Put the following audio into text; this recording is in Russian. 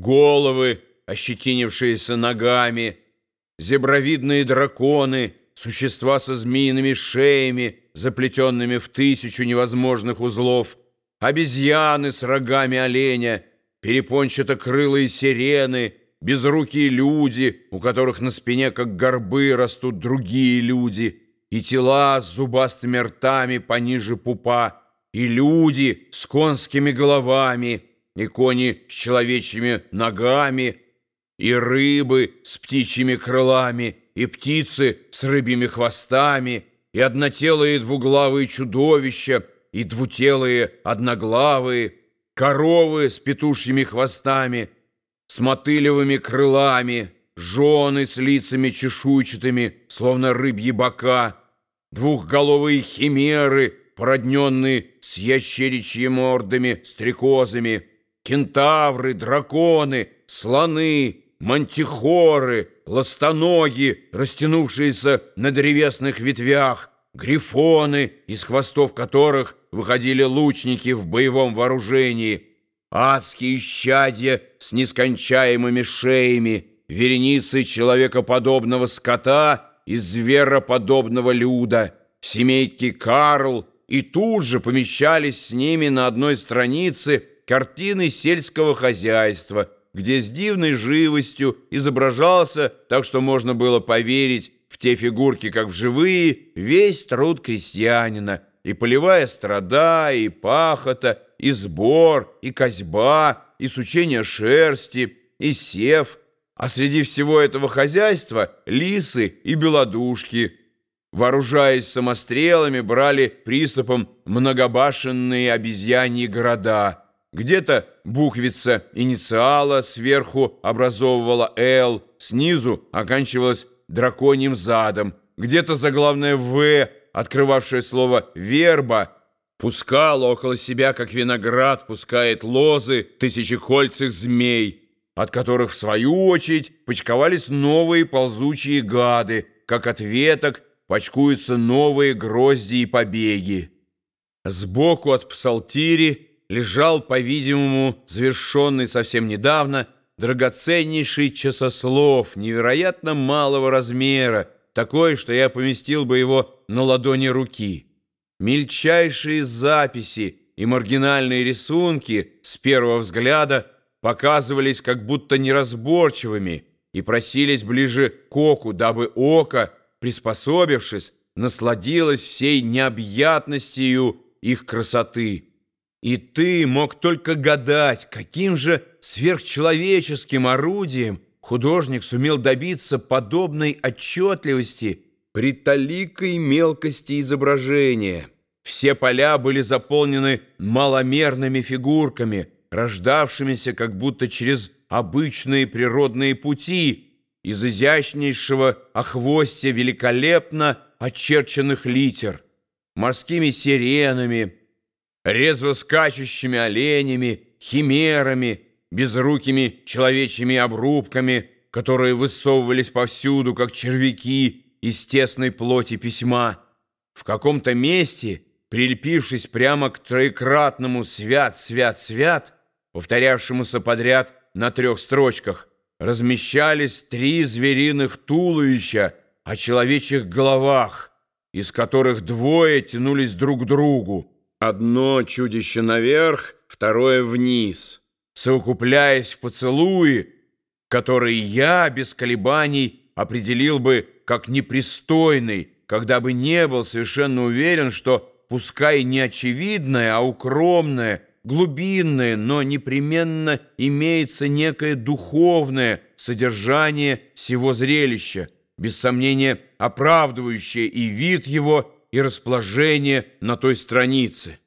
головы, ощетинившиеся ногами, зебровидные драконы, существа со змеиными шеями, заплетенными в тысячу невозможных узлов, обезьяны с рогами оленя, перепончато-крылые сирены, безрукие люди, у которых на спине, как горбы, растут другие люди, и тела с зубастыми ртами пониже пупа, и люди с конскими головами, и кони с человечьими ногами, и рыбы с птичьими крылами, и птицы с рыбьими хвостами, и однотелые двуглавые чудовища, и двутелые одноглавые, коровы с петушьими хвостами, с мотылевыми крылами, жены с лицами чешуйчатыми, словно рыбьи бока, двухголовые химеры, породненные с ящеричьими мордами, стрекозами, кентавры, драконы, слоны, мантихоры, ластоноги, растянувшиеся на древесных ветвях, грифоны, из хвостов которых выходили лучники в боевом вооружении, адские щадья с нескончаемыми шеями, вереницы человекоподобного скота и звероподобного люда, семейки Карл, и тут же помещались с ними на одной странице картины сельского хозяйства – где с дивной живостью изображался, так что можно было поверить в те фигурки, как в живые, весь труд крестьянина, и полевая страда, и пахота, и сбор, и козьба, и сучение шерсти, и сев, а среди всего этого хозяйства лисы и белодушки. Вооружаясь самострелами, брали приступом многобашенные обезьяньи города – где-то буквица инициала сверху образовывала «Л», снизу оканчивалась драконьим задом, где-то заглавное «В», открывавшее слово «верба», пускала около себя, как виноград пускает лозы тысячекольцых змей, от которых, в свою очередь, почковались новые ползучие гады, как от веток почкуются новые грозди и побеги. Сбоку от псалтири лежал, по-видимому, завершенный совсем недавно, драгоценнейший часослов невероятно малого размера, такой, что я поместил бы его на ладони руки. Мельчайшие записи и маргинальные рисунки с первого взгляда показывались как будто неразборчивыми и просились ближе к оку, дабы око, приспособившись, насладилось всей необъятностью их красоты. И ты мог только гадать, каким же сверхчеловеческим орудием художник сумел добиться подобной отчетливости при толикой мелкости изображения. Все поля были заполнены маломерными фигурками, рождавшимися как будто через обычные природные пути из изящнейшего охвостя великолепно очерченных литер, морскими сиренами, резво скачущими оленями, химерами, безрукими человечьими обрубками, которые высовывались повсюду, как червяки из тесной плоти письма. В каком-то месте, прилепившись прямо к троекратному «свят, свят, свят», повторявшемуся подряд на трех строчках, размещались три звериных туловища о человечьих головах, из которых двое тянулись друг к другу, Одно чудище наверх, второе вниз, совокупляясь в поцелуи, которые я без колебаний определил бы как непристойный, когда бы не был совершенно уверен, что пускай не очевидное, а укромное, глубинное, но непременно имеется некое духовное содержание всего зрелища, без сомнения оправдывающее и вид его, и расположение на той странице.